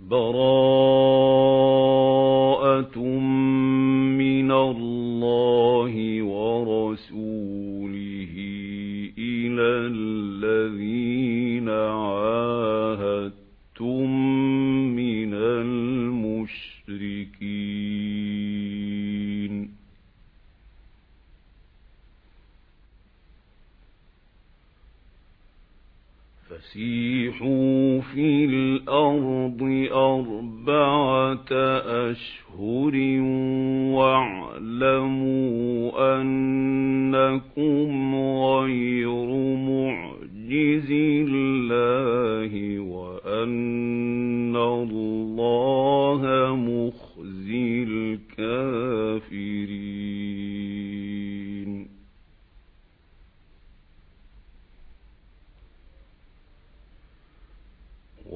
بَرَاءَةٌ فَسِيحُوا فِي الْأَرْضِ أَرْبَعَةَ أَشْهُرٍ وَاعْلَمُوا أَنَّكُمْ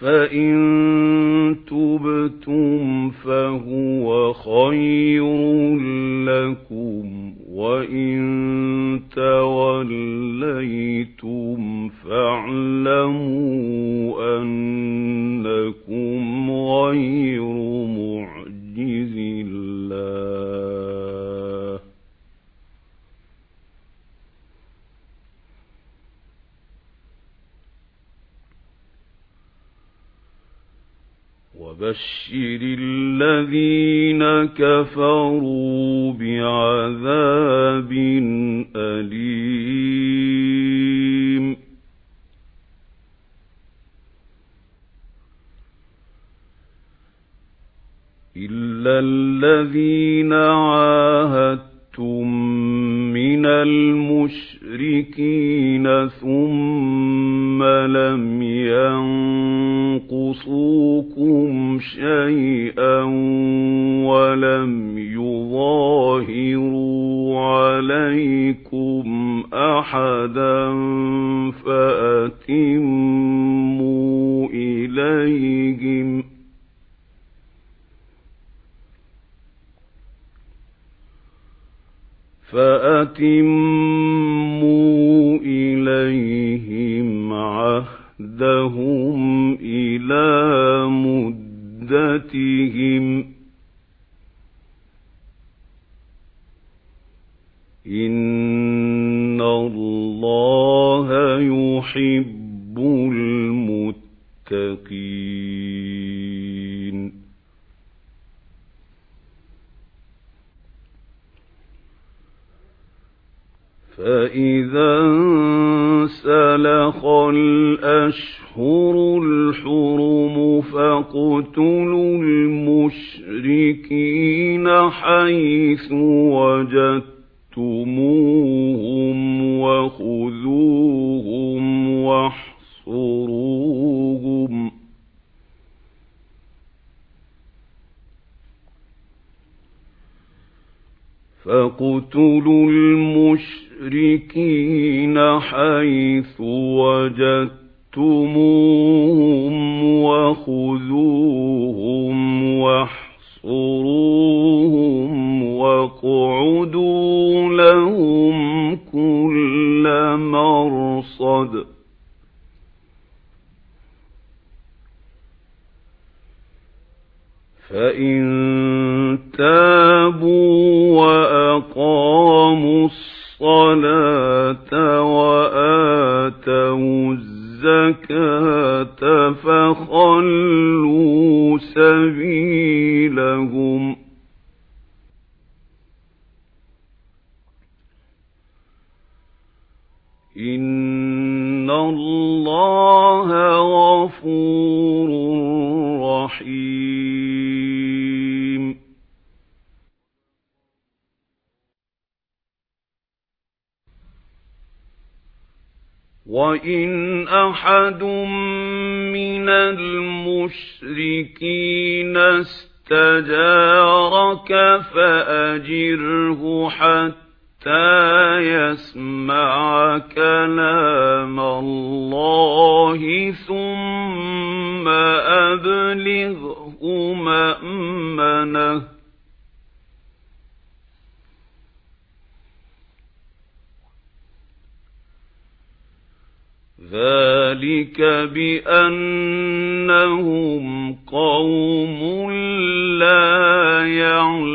فَإِن تُبْتُمْ فَهُوَ خَيْرٌ لَّكُمْ وَإِن تَوَلَّيْتُمْ فَاعْلَمُوا أَنَّكُمْ غَيْرُ مُعْجِزِي اللَّهِ وَبَشِّرِ الَّذِينَ كَفَرُوا بِعَذَابٍ أَلِيمٍ. إِلَّا الَّذِينَ عَاهَدتُّم مِّنَ الْمُشْرِكِينَ ثُمَّ لَمْ يَنقُصُوكُمْ شَيْئًا وَلَمْ يُظَاهِرُوا عَلَيْكُمْ أَحَدًا فَأَتِمُّوا إِلَيْهِمْ فَأَتِمُّوا إِلَى مُدَّتِهِمْ ۚ. إِنَّ اللَّهَ يُحِبُّ الْمُتَّقِينَ. فَإِذَا انسَلَخَ الْأَشْهُرُ فَاقْتُلُوا الْمُشْرِكِينَ حَيْثُ وَجَدتُّمُوهُمْ وَخُذُوهُمْ وَاحْصُرُوهُمْ ۚ. فَاقْتُلُوا الْمُشْرِكِينَ حَيْثُ وَجَدتُّمُوهُمْ وَخُذُوهُمْ وَاحْصُرُوهُمْ وَاقْعُدُوا لَهُمْ كُلَّ مَرْصَدٍ فَإِن تَابُوا الزَّكَاةَ فَخَلُّوا سَبِيلَهُمْ ۚ إِنَّ اللَّهَ غَفُورٌ رَّحِيمٌ وَإِنْ أَحَدٌ مِنَ الْمُشْرِكِينَ اسْتَجَارَكَ فَأَجِرْهُ حَتَّى يَسْمَعَ كَلَامَ اللَّهِ ثُمَّ أَبْلِغْهُ مَأْمَنَهُ ذَلِكَ بِأَنَّهُمْ قَوْمٌ لَّا يَعْلَمُونَ.